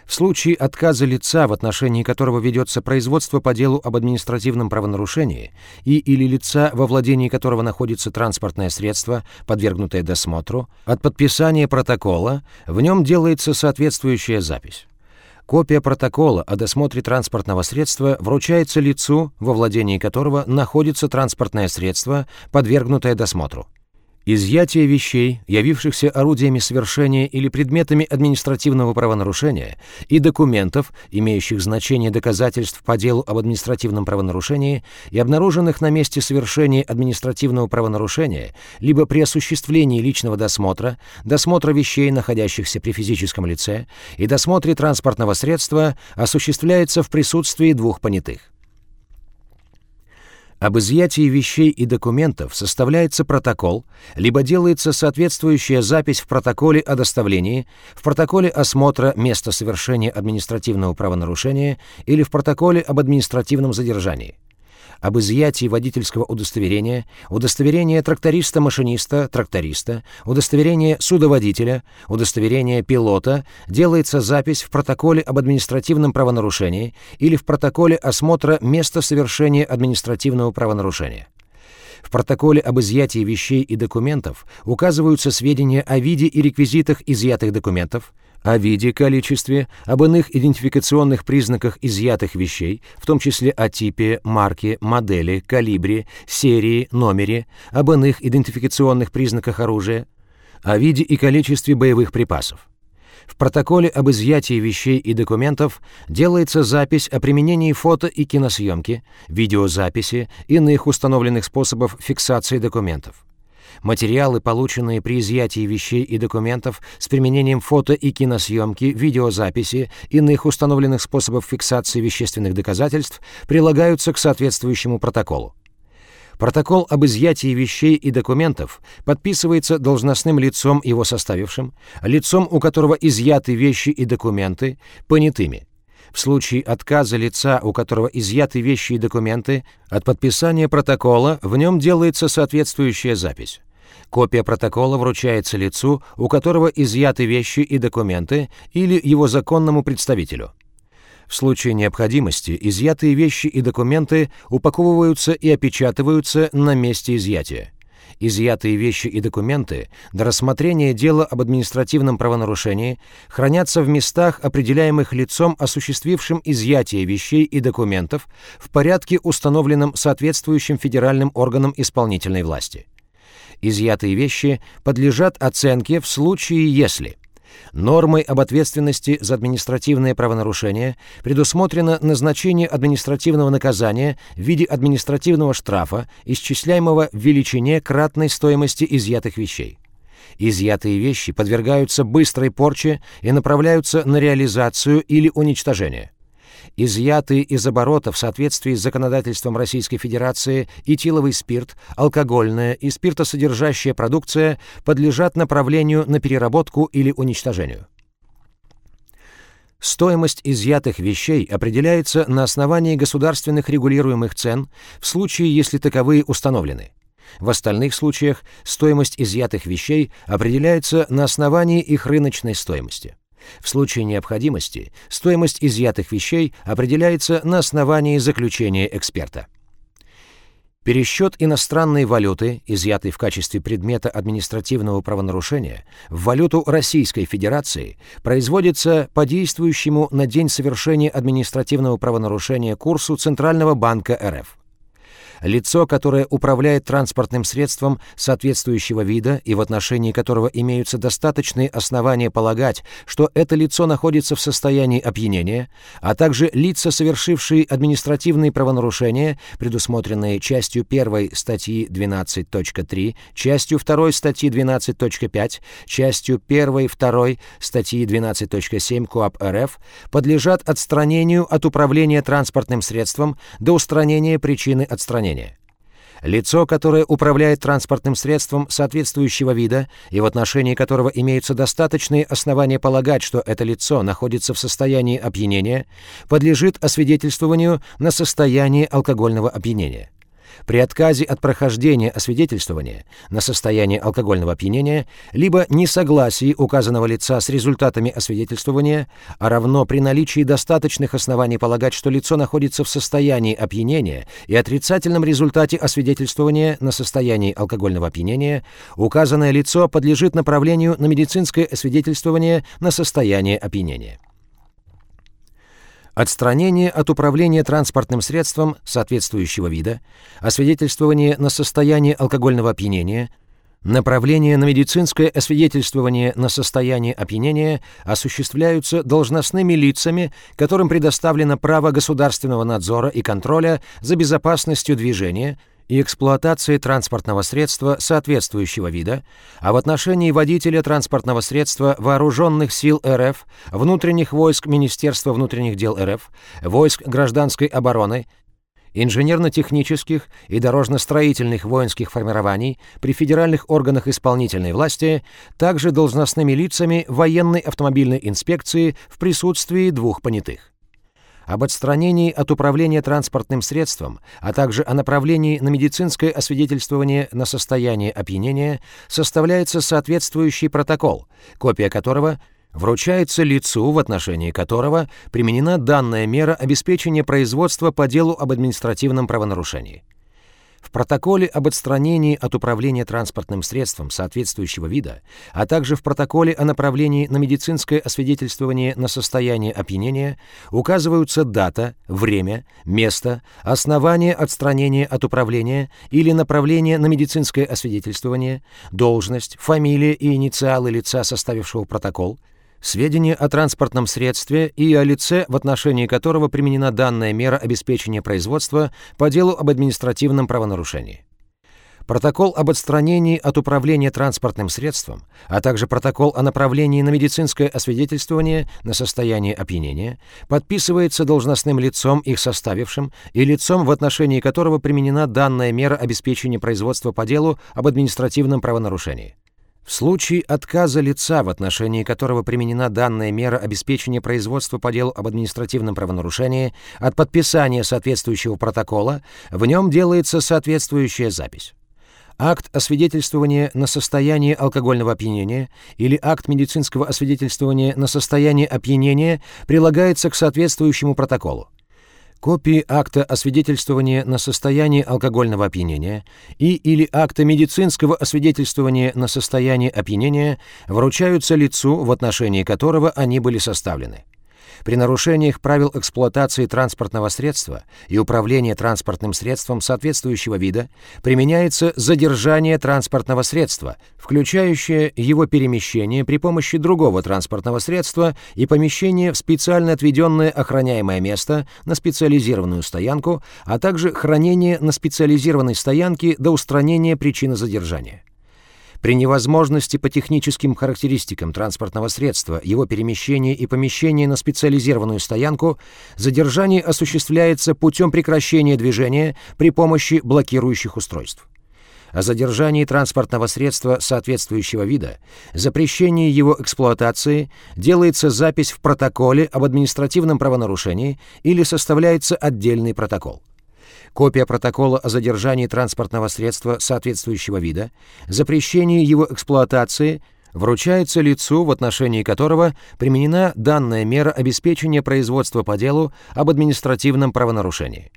[SPEAKER 1] В случае отказа лица, в отношении которого ведется производство по делу об административном правонарушении, и или лица, во владении которого находится транспортное средство, подвергнутое досмотру, от подписания протокола в нем делается соответствующая запись. Копия протокола о досмотре транспортного средства вручается лицу, во владении которого находится транспортное средство, подвергнутое досмотру. Изъятие вещей, явившихся орудиями совершения или предметами административного правонарушения, и документов, имеющих значение доказательств по делу об административном правонарушении и обнаруженных на месте совершения административного правонарушения, либо при осуществлении личного досмотра, досмотра вещей, находящихся при физическом лице, и досмотре транспортного средства осуществляется в присутствии двух понятых. Об изъятии вещей и документов составляется протокол, либо делается соответствующая запись в протоколе о доставлении, в протоколе осмотра места совершения административного правонарушения или в протоколе об административном задержании об изъятии водительского удостоверения, удостоверение тракториста-машиниста, тракториста, удостоверение судоводителя, удостоверение пилота делается запись в протоколе об административном правонарушении или в протоколе осмотра места совершения административного правонарушения. В протоколе об изъятии вещей и документов указываются сведения о виде и реквизитах изъятых документов, о виде, количестве, об иных идентификационных признаках изъятых вещей, в том числе о типе, марке, модели, калибре, серии, номере, об иных идентификационных признаках оружия, о виде и количестве боевых припасов. В протоколе об изъятии вещей и документов делается запись о применении фото и киносъемки, видеозаписи, иных установленных способов фиксации документов. Материалы, полученные при изъятии вещей и документов с применением фото и киносъемки, видеозаписи, иных установленных способов фиксации вещественных доказательств, прилагаются к соответствующему протоколу. Протокол об изъятии вещей и документов подписывается должностным лицом, его составившим, лицом, у которого изъяты вещи и документы, понятыми. В случае отказа лица, у которого изъяты вещи и документы, от подписания протокола в нем делается соответствующая запись. Копия протокола вручается лицу, у которого изъяты вещи и документы, или его законному представителю. В случае необходимости изъятые вещи и документы упаковываются и опечатываются на месте изъятия. Изъятые вещи и документы до рассмотрения дела об административном правонарушении хранятся в местах, определяемых лицом, осуществившим изъятие вещей и документов в порядке, установленном соответствующим федеральным органам исполнительной власти. Изъятые вещи подлежат оценке в случае, если Нормой об ответственности за административное правонарушение предусмотрено назначение административного наказания в виде административного штрафа, исчисляемого в величине кратной стоимости изъятых вещей. Изъятые вещи подвергаются быстрой порче и направляются на реализацию или уничтожение изъятые из оборота в соответствии с законодательством Российской Федерации этиловый спирт, алкогольная и спиртосодержащая продукция подлежат направлению на переработку или уничтожению. Стоимость изъятых вещей определяется на основании государственных регулируемых цен в случае, если таковые установлены. В остальных случаях стоимость изъятых вещей определяется на основании их рыночной стоимости. В случае необходимости стоимость изъятых вещей определяется на основании заключения эксперта. Пересчет иностранной валюты, изъятой в качестве предмета административного правонарушения, в валюту Российской Федерации производится по действующему на день совершения административного правонарушения курсу Центрального банка РФ лицо, которое управляет транспортным средством соответствующего вида и в отношении которого имеются достаточные основания полагать, что это лицо находится в состоянии опьянения, а также лица, совершившие административные правонарушения, предусмотренные частью 1 статьи 12.3, частью 2 статьи 12.5, частью 1 2 статьи 12.7 КоАП РФ, подлежат отстранению от управления транспортным средством до устранения причины отстранения. Лицо, которое управляет транспортным средством соответствующего вида и в отношении которого имеются достаточные основания полагать, что это лицо находится в состоянии опьянения, подлежит освидетельствованию на состояние алкогольного опьянения. При отказе от прохождения освидетельствования на состояние алкогольного опьянения либо несогласии указанного лица с результатами освидетельствования, а равно при наличии достаточных оснований полагать, что лицо находится в состоянии опьянения и отрицательном результате освидетельствования на состоянии алкогольного опьянения, указанное лицо подлежит направлению на медицинское освидетельствование на состояние опьянения. Отстранение от управления транспортным средством соответствующего вида, освидетельствование на состояние алкогольного опьянения, направление на медицинское освидетельствование на состояние опьянения осуществляются должностными лицами, которым предоставлено право государственного надзора и контроля за безопасностью движения – и эксплуатации транспортного средства соответствующего вида, а в отношении водителя транспортного средства вооруженных сил РФ, внутренних войск Министерства внутренних дел РФ, войск гражданской обороны, инженерно-технических и дорожно-строительных воинских формирований при федеральных органах исполнительной власти, также должностными лицами военной автомобильной инспекции в присутствии двух понятых об отстранении от управления транспортным средством, а также о направлении на медицинское освидетельствование на состояние опьянения составляется соответствующий протокол, копия которого вручается лицу, в отношении которого применена данная мера обеспечения производства по делу об административном правонарушении. В протоколе об отстранении от управления транспортным средством соответствующего вида, а также в протоколе о направлении на медицинское освидетельствование на состояние опьянения указываются дата, время, место, основание отстранения от управления или направление на медицинское освидетельствование, должность, фамилия и инициалы лица, составившего протокол, сведения о транспортном средстве и о лице, в отношении которого применена данная мера обеспечения производства по делу об административном правонарушении. Протокол об отстранении от управления транспортным средством, а также протокол о направлении на медицинское освидетельствование на состояние опьянения подписывается должностным лицом, их составившим, и лицом, в отношении которого применена данная мера обеспечения производства по делу об административном правонарушении. В случае отказа лица, в отношении которого применена данная мера обеспечения производства по делу об административном правонарушении, от подписания соответствующего протокола, в нем делается соответствующая запись. Акт освидетельствования на состояние алкогольного опьянения или акт медицинского освидетельствования на состояние опьянения прилагается к соответствующему протоколу копии акта освидетельствования на состояние алкогольного опьянения и или акта медицинского освидетельствования на состояние опьянения вручаются лицу, в отношении которого они были составлены. При нарушениях правил эксплуатации транспортного средства и управления транспортным средством соответствующего вида применяется задержание транспортного средства, включающее его перемещение при помощи другого транспортного средства и помещение в специально отведенное охраняемое место на специализированную стоянку, а также хранение на специализированной стоянке до устранения причины задержания. При невозможности по техническим характеристикам транспортного средства его перемещения и помещения на специализированную стоянку задержание осуществляется путем прекращения движения при помощи блокирующих устройств. О задержании транспортного средства соответствующего вида, запрещении его эксплуатации делается запись в протоколе об административном правонарушении или составляется отдельный протокол. Копия протокола о задержании транспортного средства соответствующего вида, запрещении его эксплуатации вручается лицу, в отношении которого применена данная мера обеспечения производства по делу об административном правонарушении.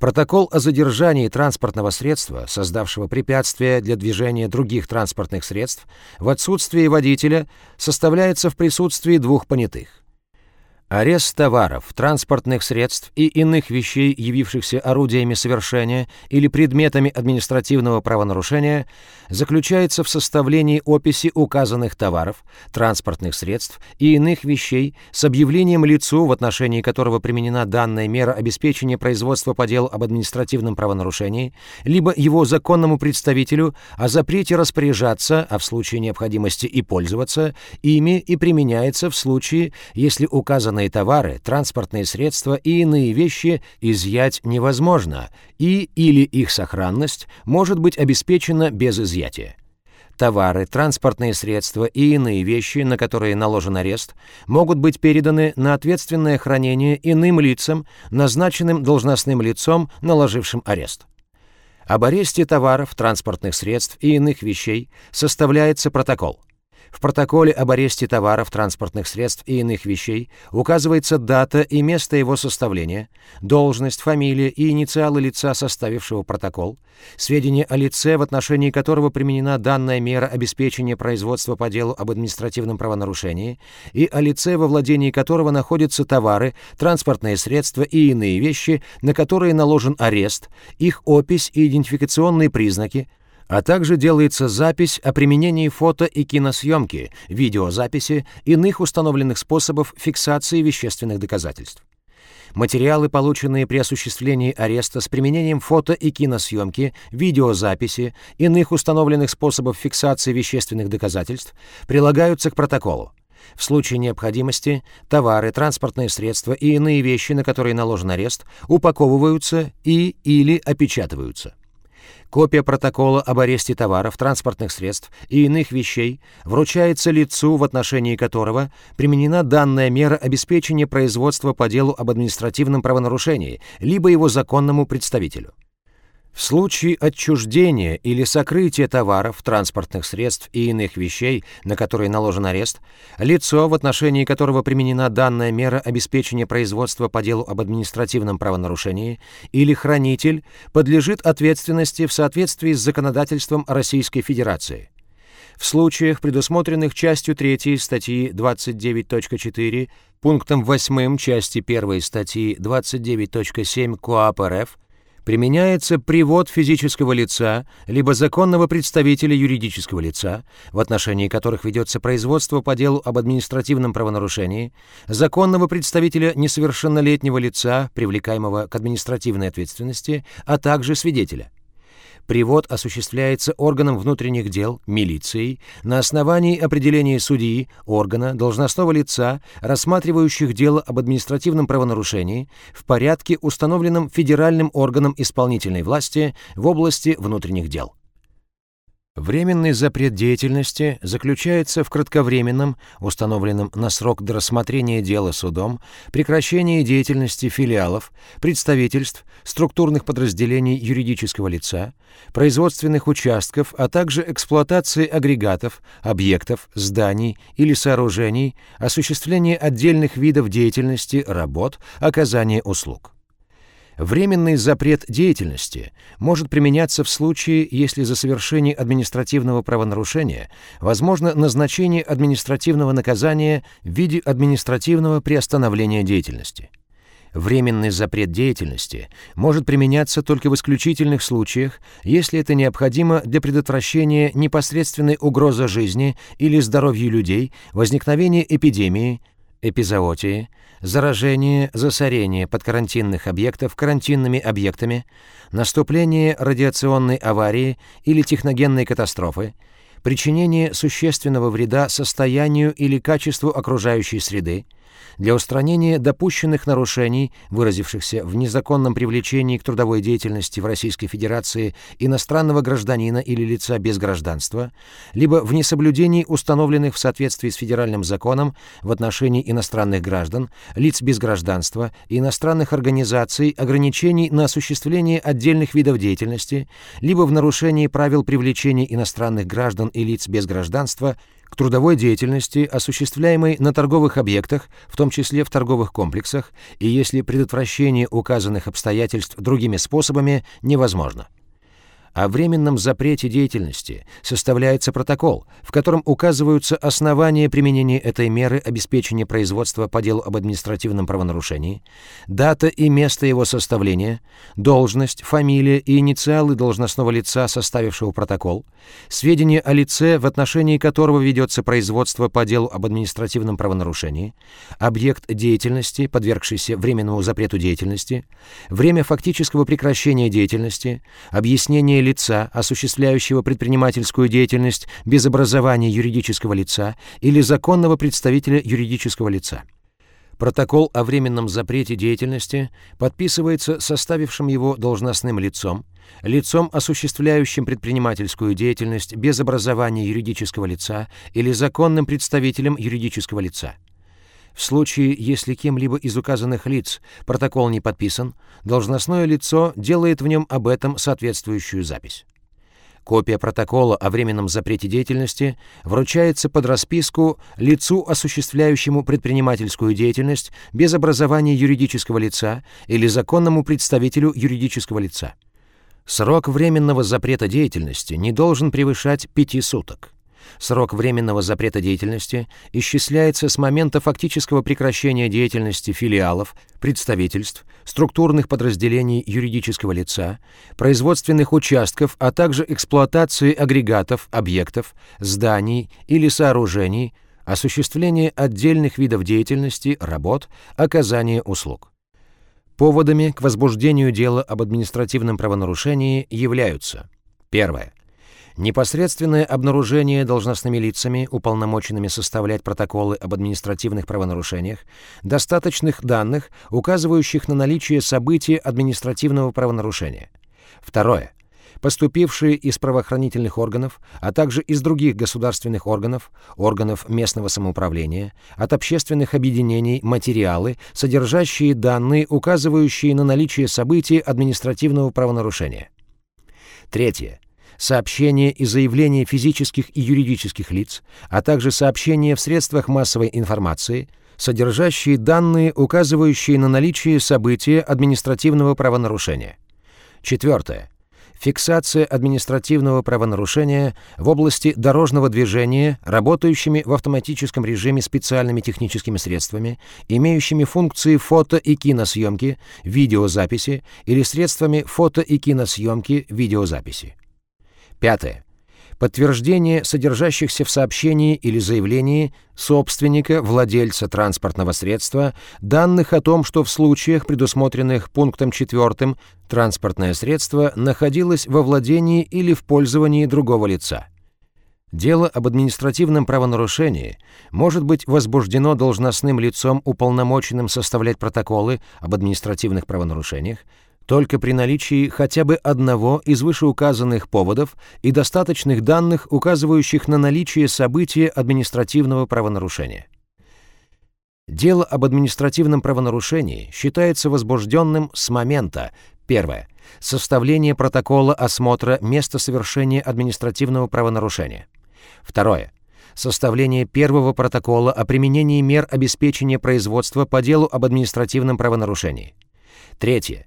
[SPEAKER 1] Протокол о задержании транспортного средства, создавшего препятствия для движения других транспортных средств, в отсутствии водителя составляется в присутствии двух понятых. Арест товаров, транспортных средств и иных вещей, явившихся орудиями совершения или предметами административного правонарушения, заключается в составлении описи указанных товаров, транспортных средств и иных вещей с объявлением лицу, в отношении которого применена данная мера обеспечения производства по делу об административном правонарушении, либо его законному представителю о запрете распоряжаться, а в случае необходимости и пользоваться, ими и применяется в случае, если указанные транспортные товары, транспортные средства и иные вещи изъять невозможно, и или их сохранность может быть обеспечена без изъятия. Товары, транспортные средства и иные вещи, на которые наложен арест, могут быть переданы на ответственное хранение иным лицам, назначенным должностным лицом, наложившим арест. Об аресте товаров, транспортных средств и иных вещей составляется протокол – в протоколе об аресте товаров, транспортных средств и иных вещей указывается дата и место его составления, должность, фамилия и инициалы лица, составившего протокол, сведения о лице, в отношении которого применена данная мера обеспечения производства по делу об административном правонарушении, и о лице, во владении которого находятся товары, транспортные средства и иные вещи, на которые наложен арест, их опись и идентификационные признаки, а также делается запись о применении фото и киносъемки, видеозаписи, иных установленных способов фиксации вещественных доказательств. Материалы, полученные при осуществлении ареста с применением фото и киносъемки, видеозаписи, иных установленных способов фиксации вещественных доказательств, прилагаются к протоколу. В случае необходимости товары, транспортные средства и иные вещи, на которые наложен арест, упаковываются и или опечатываются. Копия протокола об аресте товаров, транспортных средств и иных вещей вручается лицу, в отношении которого применена данная мера обеспечения производства по делу об административном правонарушении, либо его законному представителю. В случае отчуждения или сокрытия товаров, транспортных средств и иных вещей, на которые наложен арест, лицо, в отношении которого применена данная мера обеспечения производства по делу об административном правонарушении, или хранитель, подлежит ответственности в соответствии с законодательством Российской Федерации. В случаях, предусмотренных частью 3 статьи 29.4, пунктом 8 части 1 статьи 29.7 КоАП РФ, применяется привод физического лица либо законного представителя юридического лица, в отношении которых ведется производство по делу об административном правонарушении, законного представителя несовершеннолетнего лица, привлекаемого к административной ответственности, а также свидетеля. Привод осуществляется органом внутренних дел, милицией, на основании определения судьи, органа, должностного лица, рассматривающих дело об административном правонарушении, в порядке, установленном федеральным органом исполнительной власти в области внутренних дел. Временный запрет деятельности заключается в кратковременном, установленном на срок до рассмотрения дела судом, прекращении деятельности филиалов, представительств, структурных подразделений юридического лица, производственных участков, а также эксплуатации агрегатов, объектов, зданий или сооружений, осуществления отдельных видов деятельности, работ, оказания услуг. Временный запрет деятельности может применяться в случае, если за совершение административного правонарушения возможно назначение административного наказания в виде административного приостановления деятельности. Временный запрет деятельности может применяться только в исключительных случаях, если это необходимо для предотвращения непосредственной угрозы жизни или здоровью людей, возникновения эпидемии, эпизоотии, заражение, засорение подкарантинных объектов карантинными объектами, наступление радиационной аварии или техногенной катастрофы, причинение существенного вреда состоянию или качеству окружающей среды, для устранения допущенных нарушений, выразившихся в незаконном привлечении к трудовой деятельности в Российской Федерации иностранного гражданина или лица без гражданства, либо в несоблюдении установленных в соответствии с федеральным законом в отношении иностранных граждан, лиц без гражданства и иностранных организаций ограничений на осуществление отдельных видов деятельности, либо в нарушении правил привлечения иностранных граждан и лиц без гражданства к трудовой деятельности, осуществляемой на торговых объектах, в том числе в торговых комплексах, и если предотвращение указанных обстоятельств другими способами невозможно. О временном запрете деятельности составляется протокол, в котором указываются основания применения этой меры обеспечения производства по делу об административном правонарушении, дата и место его составления, должность, фамилия и инициалы должностного лица, составившего протокол, сведения о лице, в отношении которого ведется производство по делу об административном правонарушении, объект деятельности, подвергшийся временному запрету деятельности, время фактического прекращения деятельности, объяснение лица, осуществляющего предпринимательскую деятельность без образования юридического лица или законного представителя юридического лица. Протокол о временном запрете деятельности подписывается составившим его должностным лицом, лицом, осуществляющим предпринимательскую деятельность без образования юридического лица или законным представителем юридического лица. В случае, если кем-либо из указанных лиц протокол не подписан, должностное лицо делает в нем об этом соответствующую запись. Копия протокола о временном запрете деятельности вручается под расписку лицу, осуществляющему предпринимательскую деятельность без образования юридического лица или законному представителю юридического лица. Срок временного запрета деятельности не должен превышать пяти суток. Срок временного запрета деятельности исчисляется с момента фактического прекращения деятельности филиалов, представительств, структурных подразделений юридического лица, производственных участков, а также эксплуатации агрегатов, объектов, зданий или сооружений, осуществления отдельных видов деятельности, работ, оказания услуг. Поводами к возбуждению дела об административном правонарушении являются Первое Непосредственное обнаружение должностными лицами, уполномоченными составлять протоколы об административных правонарушениях, достаточных данных, указывающих на наличие события административного правонарушения. Второе. Поступившие из правоохранительных органов, а также из других государственных органов, органов местного самоуправления, от общественных объединений материалы, содержащие данные, указывающие на наличие событий административного правонарушения. Третье сообщения и заявления физических и юридических лиц, а также сообщения в средствах массовой информации, содержащие данные, указывающие на наличие события административного правонарушения. Четвертое. Фиксация административного правонарушения в области дорожного движения, работающими в автоматическом режиме специальными техническими средствами, имеющими функции фото- и киносъемки, видеозаписи или средствами фото- и киносъемки, видеозаписи. Пятое. Подтверждение содержащихся в сообщении или заявлении собственника, владельца транспортного средства, данных о том, что в случаях, предусмотренных пунктом 4, транспортное средство находилось во владении или в пользовании другого лица. Дело об административном правонарушении может быть возбуждено должностным лицом, уполномоченным составлять протоколы об административных правонарушениях, только при наличии хотя бы одного из вышеуказанных поводов и достаточных данных, указывающих на наличие события административного правонарушения. Дело об административном правонарушении считается возбужденным с момента первое составления протокола осмотра места совершения административного правонарушения. Второе составление первого протокола о применении мер обеспечения производства по делу об административном правонарушении. Третье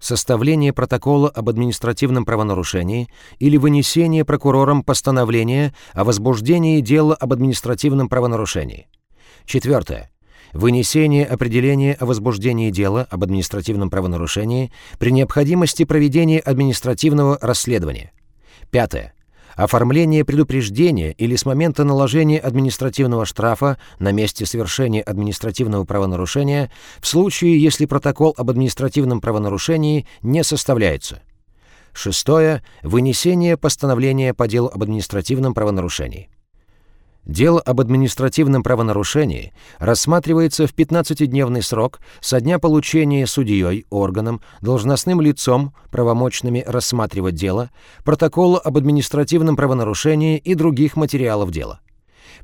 [SPEAKER 1] составление протокола об административном правонарушении или вынесение прокурором постановления о возбуждении дела об административном правонарушении. Четвертое. Вынесение определения о возбуждении дела об административном правонарушении при необходимости проведения административного расследования. Пятое оформление предупреждения или с момента наложения административного штрафа на месте совершения административного правонарушения в случае, если протокол об административном правонарушении не составляется. Шестое. Вынесение постановления по делу об административном правонарушении. Дело об административном правонарушении рассматривается в 15-дневный срок со дня получения судьей, органом, должностным лицом, правомочными рассматривать дело, протокола об административном правонарушении и других материалов дела.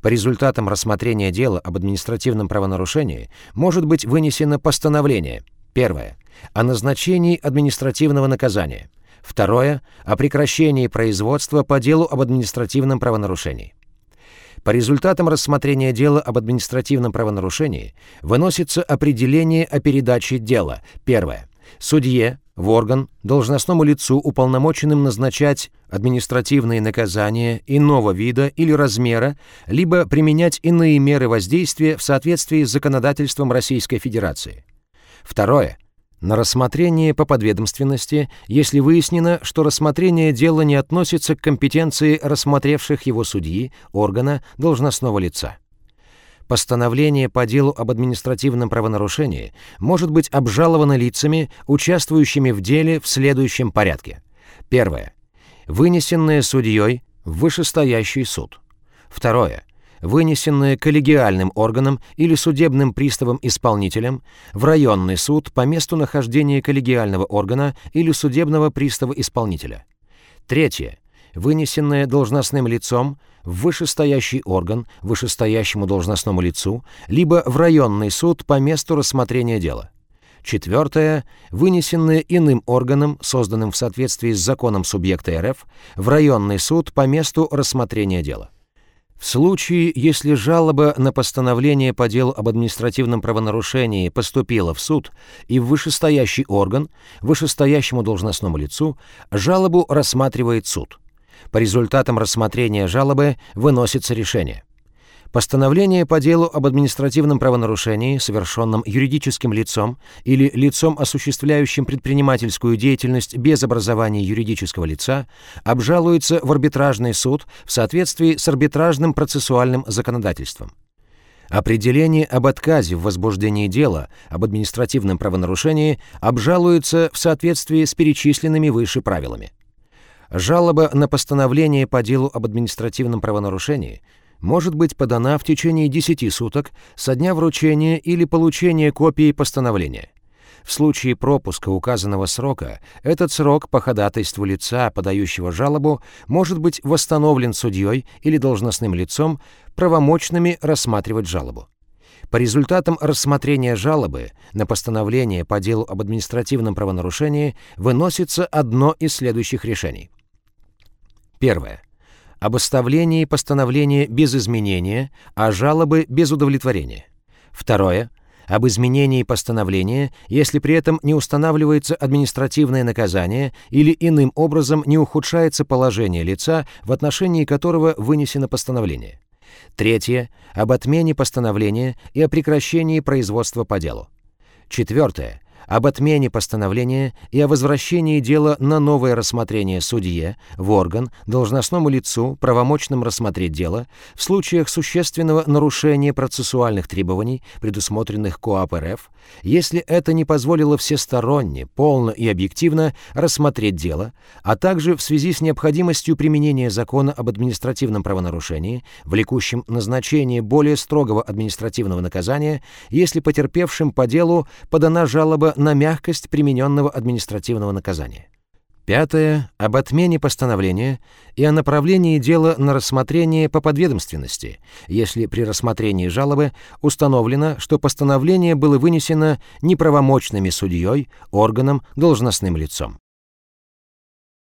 [SPEAKER 1] По результатам рассмотрения дела об административном правонарушении может быть вынесено постановление. Первое. О назначении административного наказания. Второе. О прекращении производства по делу об административном правонарушении. По результатам рассмотрения дела об административном правонарушении выносится определение о передаче дела. Первое. Судье, в орган, должностному лицу, уполномоченным назначать административные наказания иного вида или размера, либо применять иные меры воздействия в соответствии с законодательством Российской Федерации. Второе на рассмотрение по подведомственности, если выяснено, что рассмотрение дела не относится к компетенции рассмотревших его судьи, органа, должностного лица. Постановление по делу об административном правонарушении может быть обжаловано лицами, участвующими в деле в следующем порядке. Первое. Вынесенное судьей в вышестоящий суд. Второе вынесенное коллегиальным органом или судебным приставом-исполнителем в районный суд по месту нахождения коллегиального органа или судебного пристава-исполнителя. Третье. Вынесенное должностным лицом в вышестоящий орган, вышестоящему должностному лицу, либо в районный суд по месту рассмотрения дела. Четвертое. Вынесенное иным органом, созданным в соответствии с законом субъекта РФ, в районный суд по месту рассмотрения дела. В случае, если жалоба на постановление по делу об административном правонарушении поступила в суд и в вышестоящий орган, вышестоящему должностному лицу, жалобу рассматривает суд. По результатам рассмотрения жалобы выносится решение. Постановление по делу об административном правонарушении, совершенном юридическим лицом или лицом, осуществляющим предпринимательскую деятельность без образования юридического лица, обжалуется в арбитражный суд в соответствии с арбитражным процессуальным законодательством. Определение об отказе в возбуждении дела об административном правонарушении обжалуется в соответствии с перечисленными выше правилами. Жалоба на постановление по делу об административном правонарушении – может быть подана в течение 10 суток со дня вручения или получения копии постановления. В случае пропуска указанного срока этот срок по ходатайству лица, подающего жалобу, может быть восстановлен судьей или должностным лицом, правомочными рассматривать жалобу. По результатам рассмотрения жалобы на постановление по делу об административном правонарушении выносится одно из следующих решений. Первое об оставлении постановления без изменения, а жалобы без удовлетворения. Второе об изменении постановления, если при этом не устанавливается административное наказание или иным образом не ухудшается положение лица, в отношении которого вынесено постановление. Третье об отмене постановления и о прекращении производства по делу. Четвертое об отмене постановления и о возвращении дела на новое рассмотрение судье, в орган, должностному лицу, правомочным рассмотреть дело, в случаях существенного нарушения процессуальных требований, предусмотренных КоАП РФ, если это не позволило всесторонне, полно и объективно рассмотреть дело, а также в связи с необходимостью применения закона об административном правонарушении, влекущим назначение более строгого административного наказания, если потерпевшим по делу подана жалоба на мягкость примененного административного наказания. Пятое. Об отмене постановления и о направлении дела на рассмотрение по подведомственности, если при рассмотрении жалобы установлено, что постановление было вынесено неправомочными судьей, органом, должностным лицом.